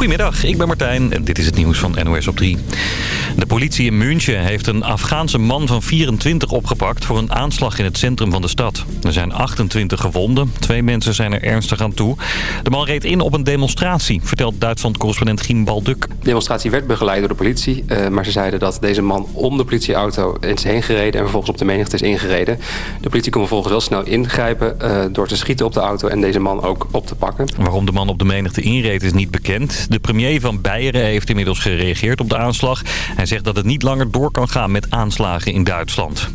Goedemiddag, ik ben Martijn en dit is het nieuws van NOS op 3. De politie in München heeft een Afghaanse man van 24 opgepakt... voor een aanslag in het centrum van de stad. Er zijn 28 gewonden. Twee mensen zijn er ernstig aan toe. De man reed in op een demonstratie, vertelt Duitsland-correspondent Giem Balduk. De demonstratie werd begeleid door de politie. Uh, maar ze zeiden dat deze man om de politieauto is heen gereden... en vervolgens op de menigte is ingereden. De politie kon vervolgens wel snel ingrijpen... Uh, door te schieten op de auto en deze man ook op te pakken. Waarom de man op de menigte inreed is niet bekend. De premier van Beieren heeft inmiddels gereageerd op de aanslag. Hij zegt dat het niet langer door kan gaan met aanslagen in Duitsland.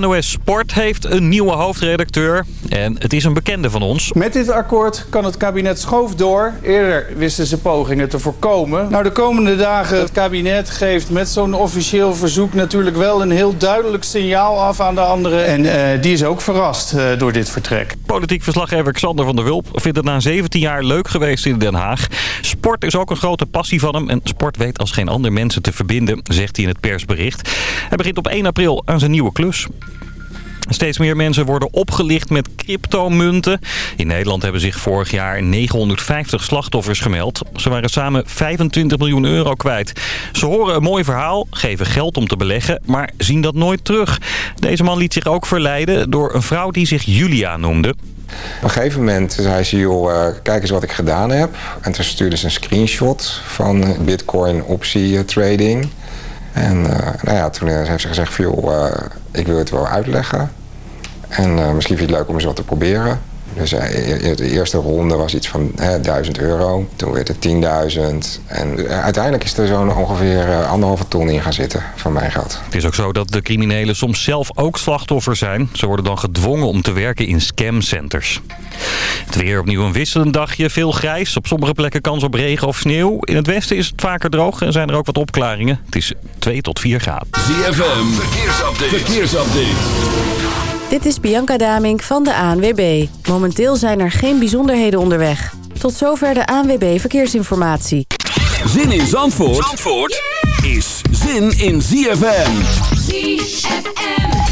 NOS Sport heeft een nieuwe hoofdredacteur en het is een bekende van ons. Met dit akkoord kan het kabinet schoof door. Eerder wisten ze pogingen te voorkomen. Nou, de komende dagen het kabinet geeft met zo'n officieel verzoek natuurlijk wel een heel duidelijk signaal af aan de anderen. En uh, die is ook verrast uh, door dit vertrek. Politiek verslaggever Xander van der Wulp vindt het na 17 jaar leuk geweest in Den Haag. Sport is ook een grote passie van hem en sport weet als geen ander mensen te verbinden, zegt hij in het persbericht. Hij begint op 1 april aan zijn nieuwe klus. Steeds meer mensen worden opgelicht met cryptomunten. In Nederland hebben zich vorig jaar 950 slachtoffers gemeld. Ze waren samen 25 miljoen euro kwijt. Ze horen een mooi verhaal, geven geld om te beleggen, maar zien dat nooit terug. Deze man liet zich ook verleiden door een vrouw die zich Julia noemde. Op een gegeven moment zei ze, joh, kijk eens wat ik gedaan heb. En toen stuurde ze een screenshot van bitcoin optie trading. En nou ja, toen heeft ze gezegd joh, ik wil het wel uitleggen. En misschien vind je het leuk om eens wat te proberen. Dus de eerste ronde was iets van hè, 1000 euro. Toen werd het 10.000. En uiteindelijk is er zo'n ongeveer anderhalve ton in gaan zitten van mijn geld. Het is ook zo dat de criminelen soms zelf ook slachtoffer zijn. Ze worden dan gedwongen om te werken in scamcenters. Het weer opnieuw een wisselend dagje. Veel grijs. Op sommige plekken kans op regen of sneeuw. In het westen is het vaker droog en zijn er ook wat opklaringen. Het is 2 tot 4 graden. ZFM. Verkeersupdate. Verkeersupdate. Dit is Bianca Damink van de ANWB. Momenteel zijn er geen bijzonderheden onderweg. Tot zover de ANWB Verkeersinformatie. Zin in Zandvoort, Zandvoort is zin in ZFM. ZFM.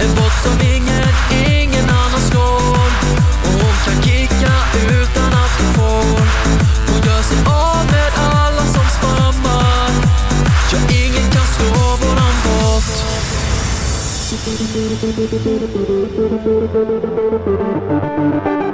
En bot som ingen, ingen annan slår. Och hon kan kicka utan att hon får. Hon gör sig av med alla som spammar. Ja, ingen kan slå våran bot. Ready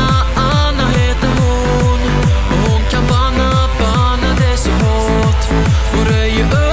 you. up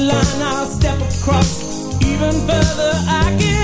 line, I'll step across. Even further, I give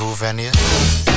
Pennsylvania.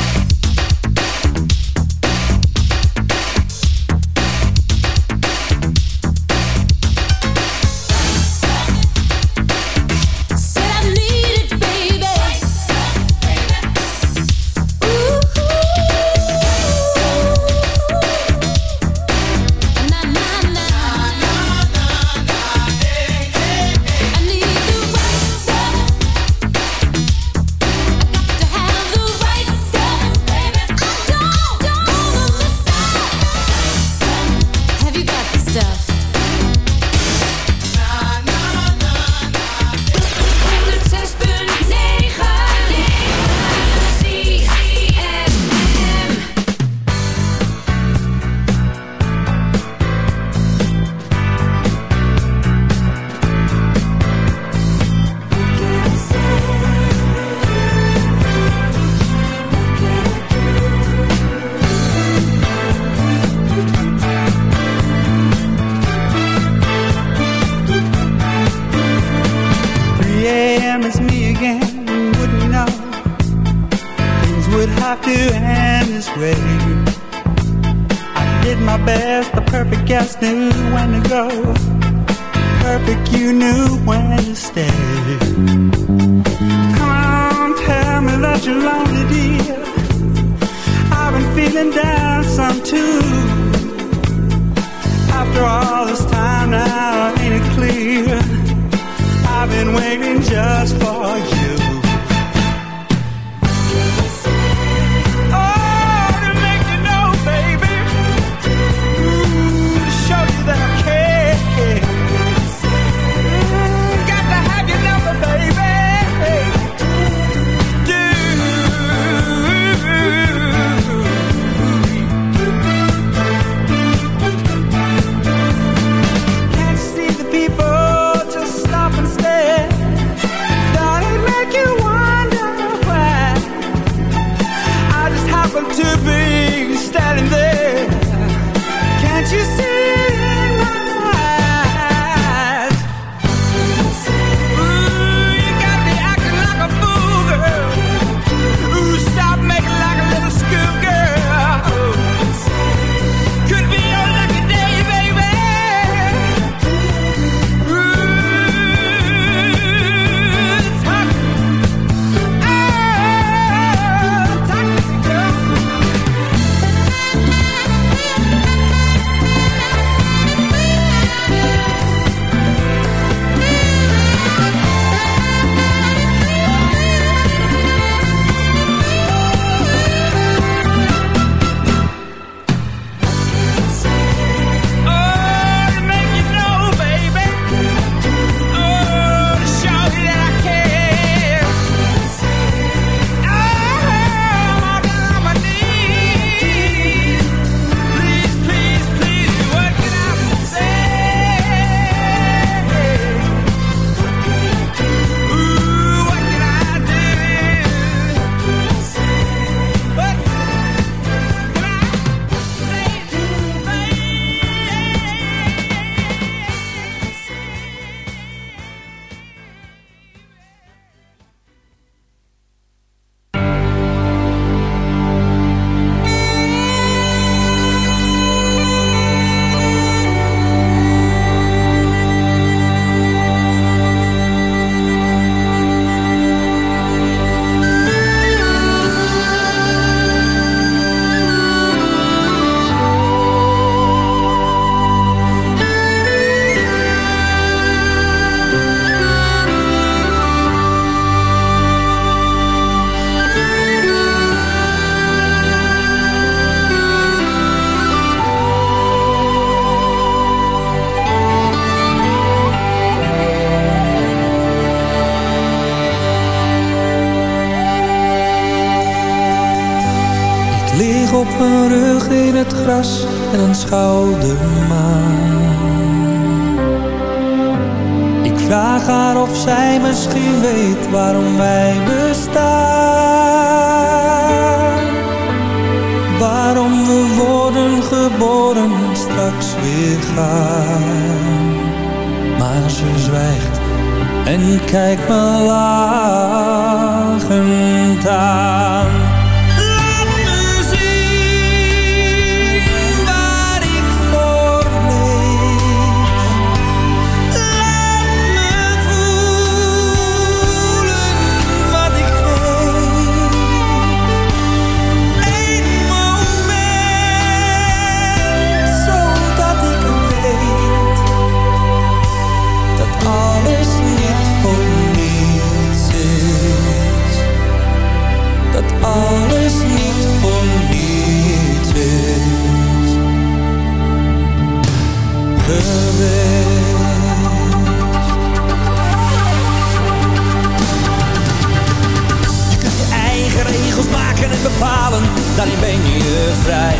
daarin ben je vrij.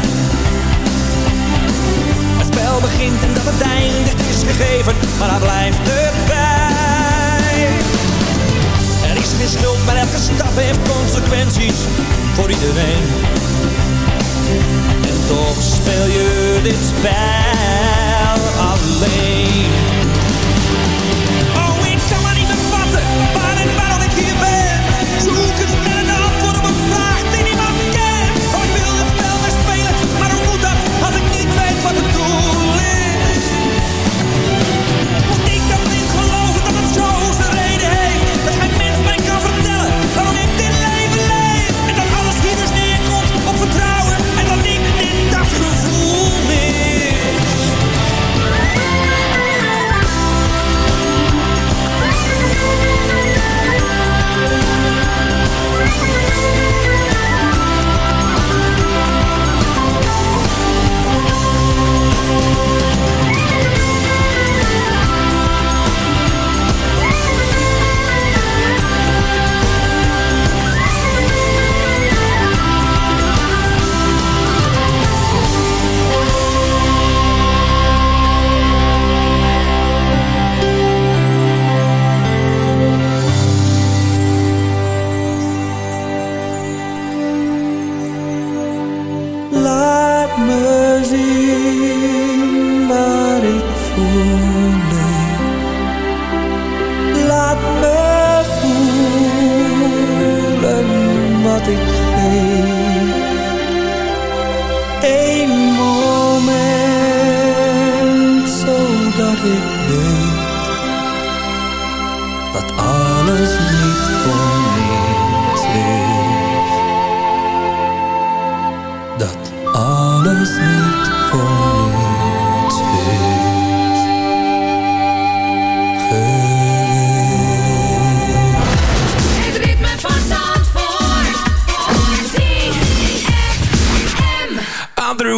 Het spel begint en dat het einde is gegeven, maar hij blijft erbij. Er is geen schuld, maar elke stap heeft consequenties voor iedereen. En toch speel je dit spel alleen. Eén moment, zodat het leed dat alles niet voor mij is. Dat alles niet.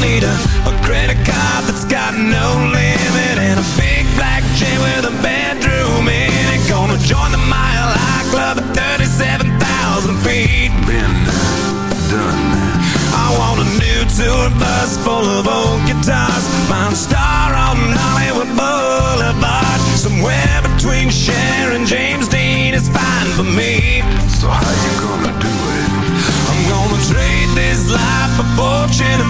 Need a, a credit card that's got no limit And a big black chain with a bedroom in it. Gonna join the Mile High Club at 37,000 feet. Been done. I want a new tour bus full of old guitars. Mine star on Hollywood Boulevard. Somewhere between Cher and James Dean is fine for me. So how you gonna do it? I'm gonna trade this life for fortune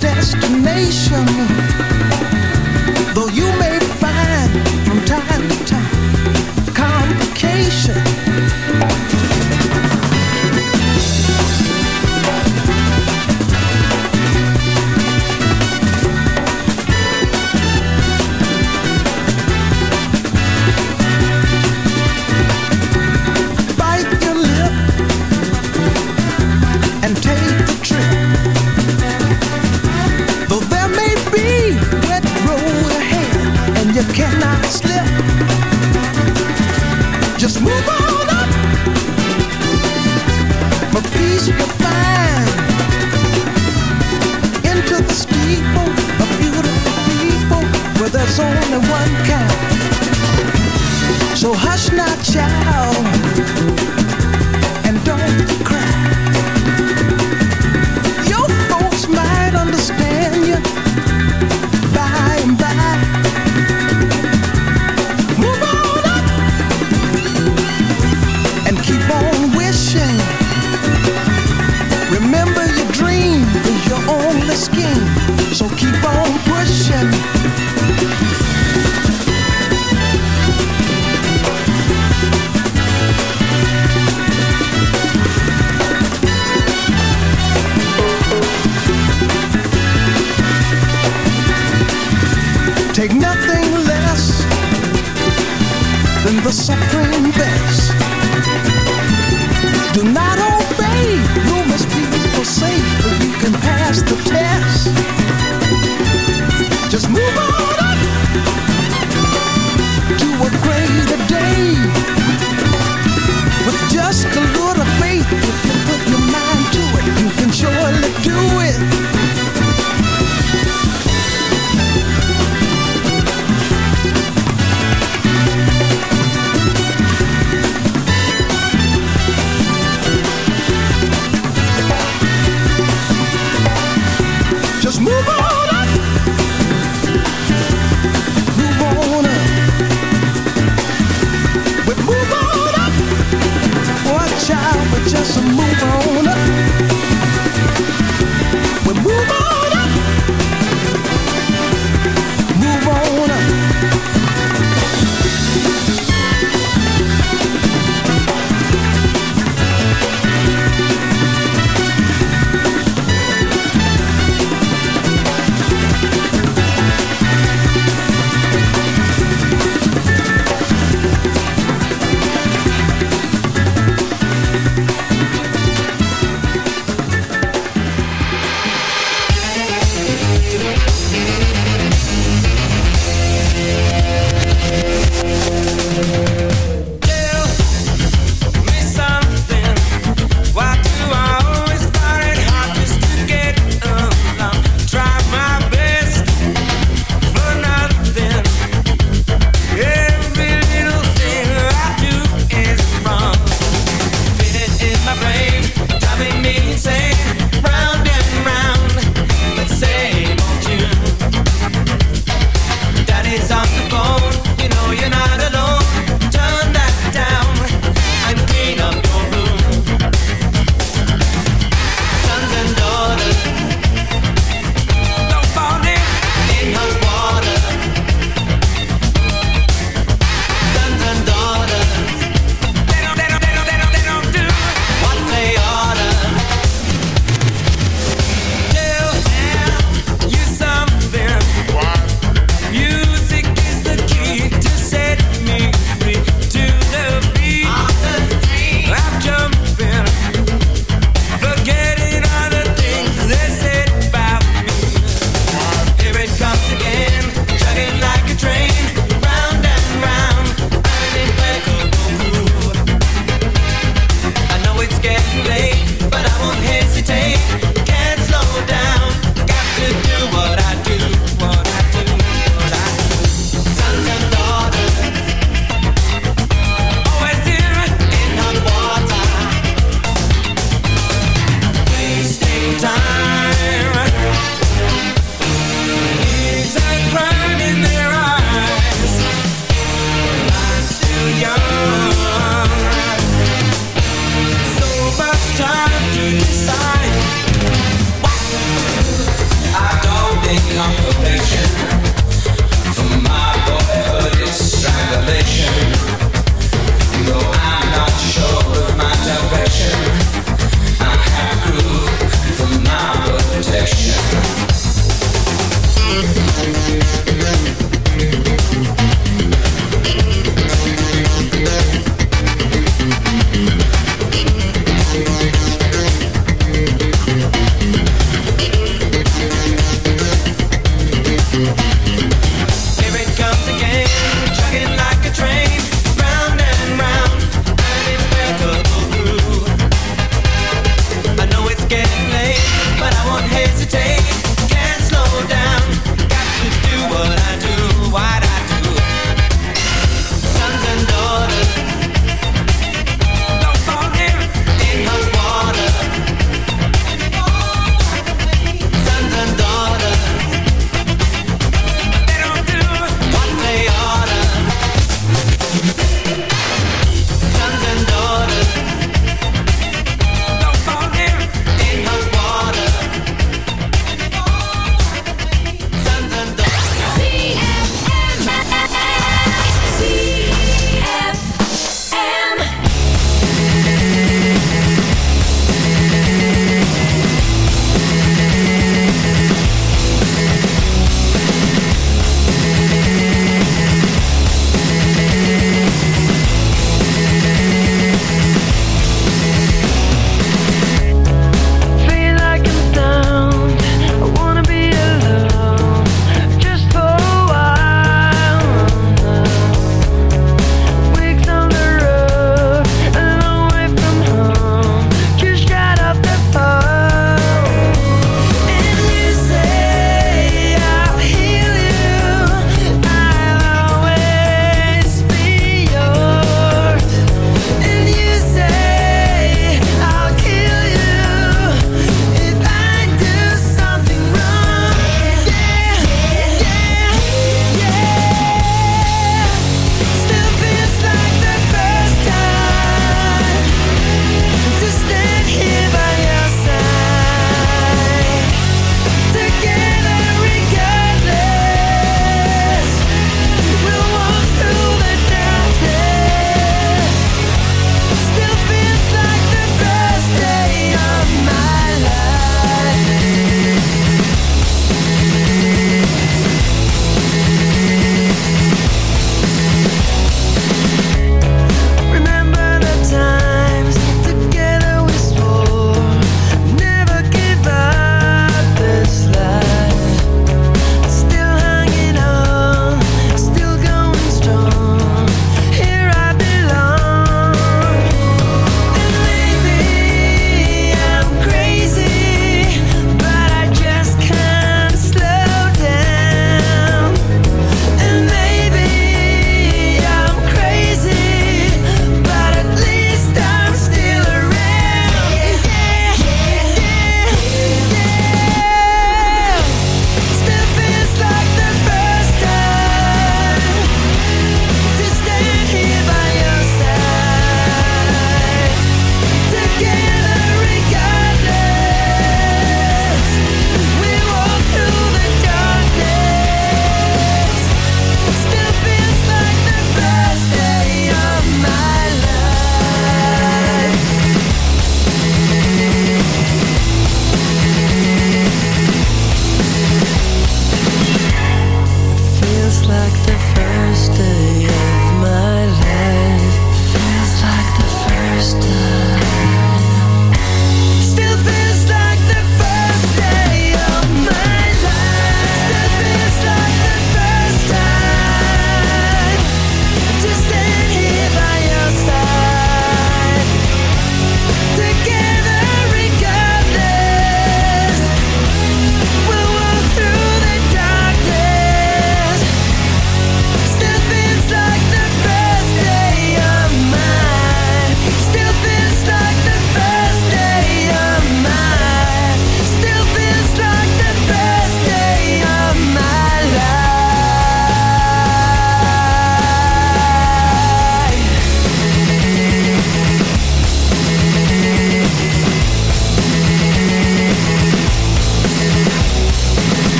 destination. Though you may find from time to time complications.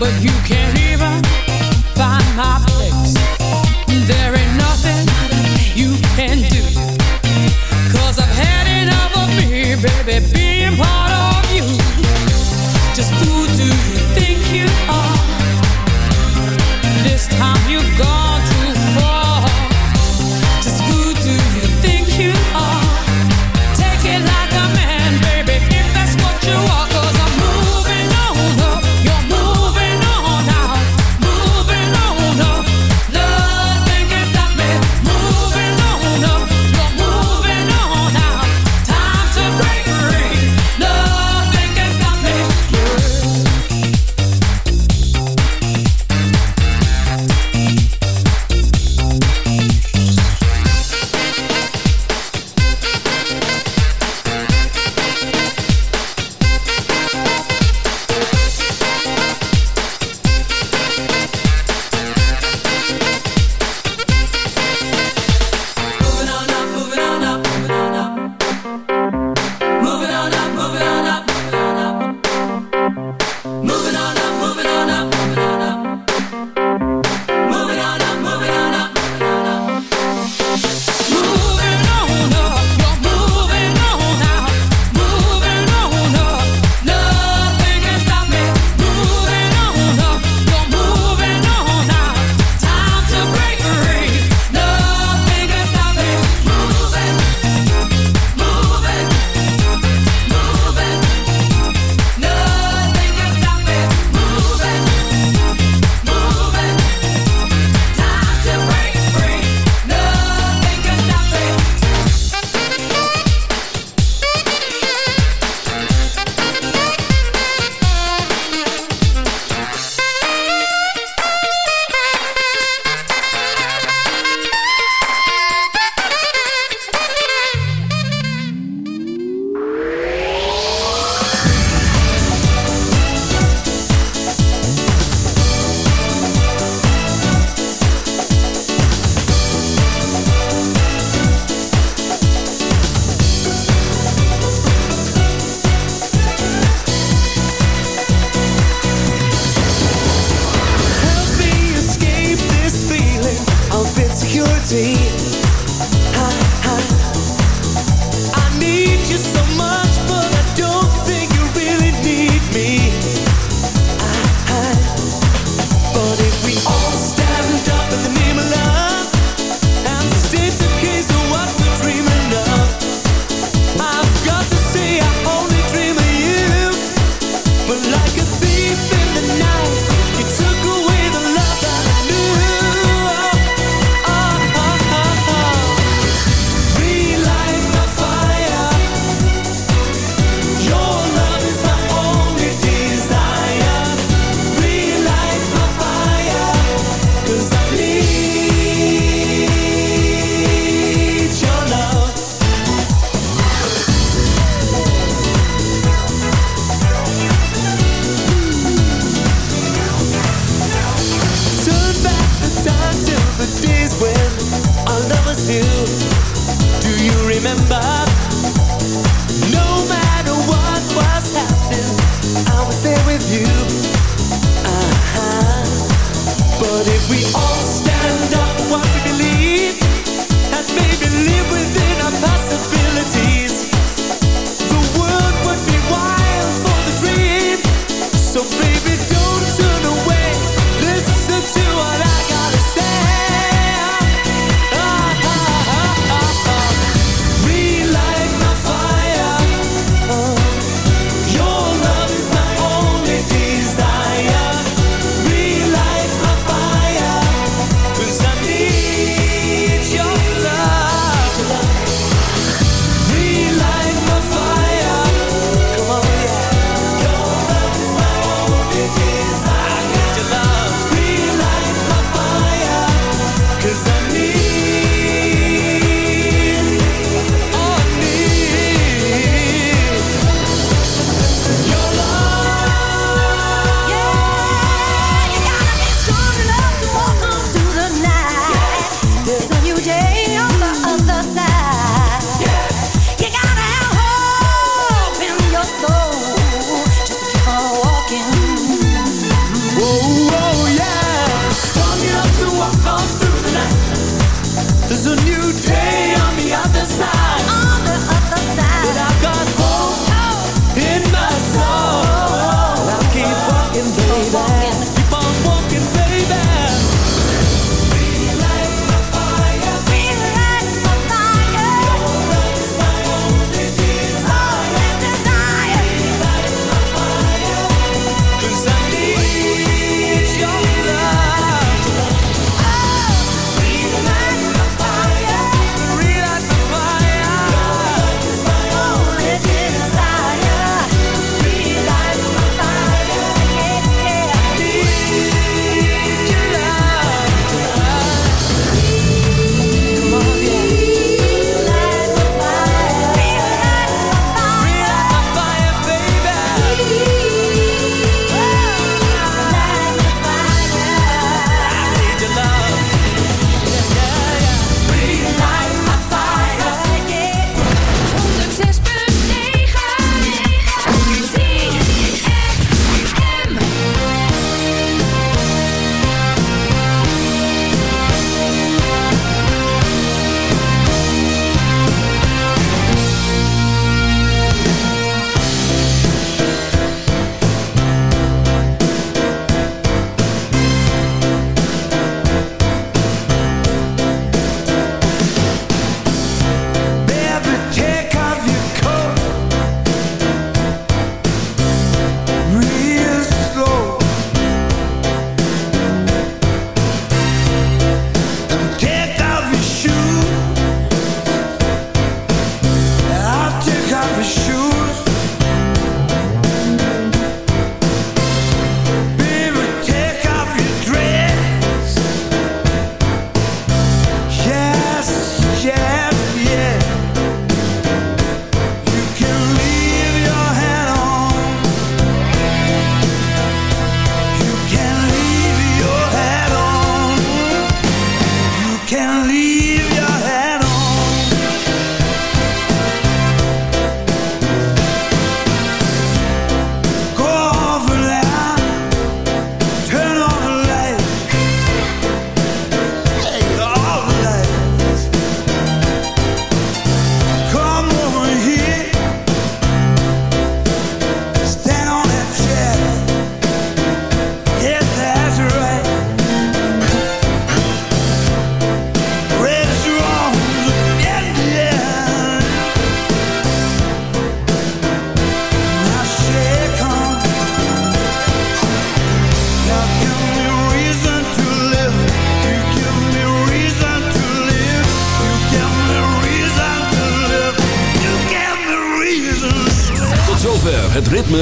but you can't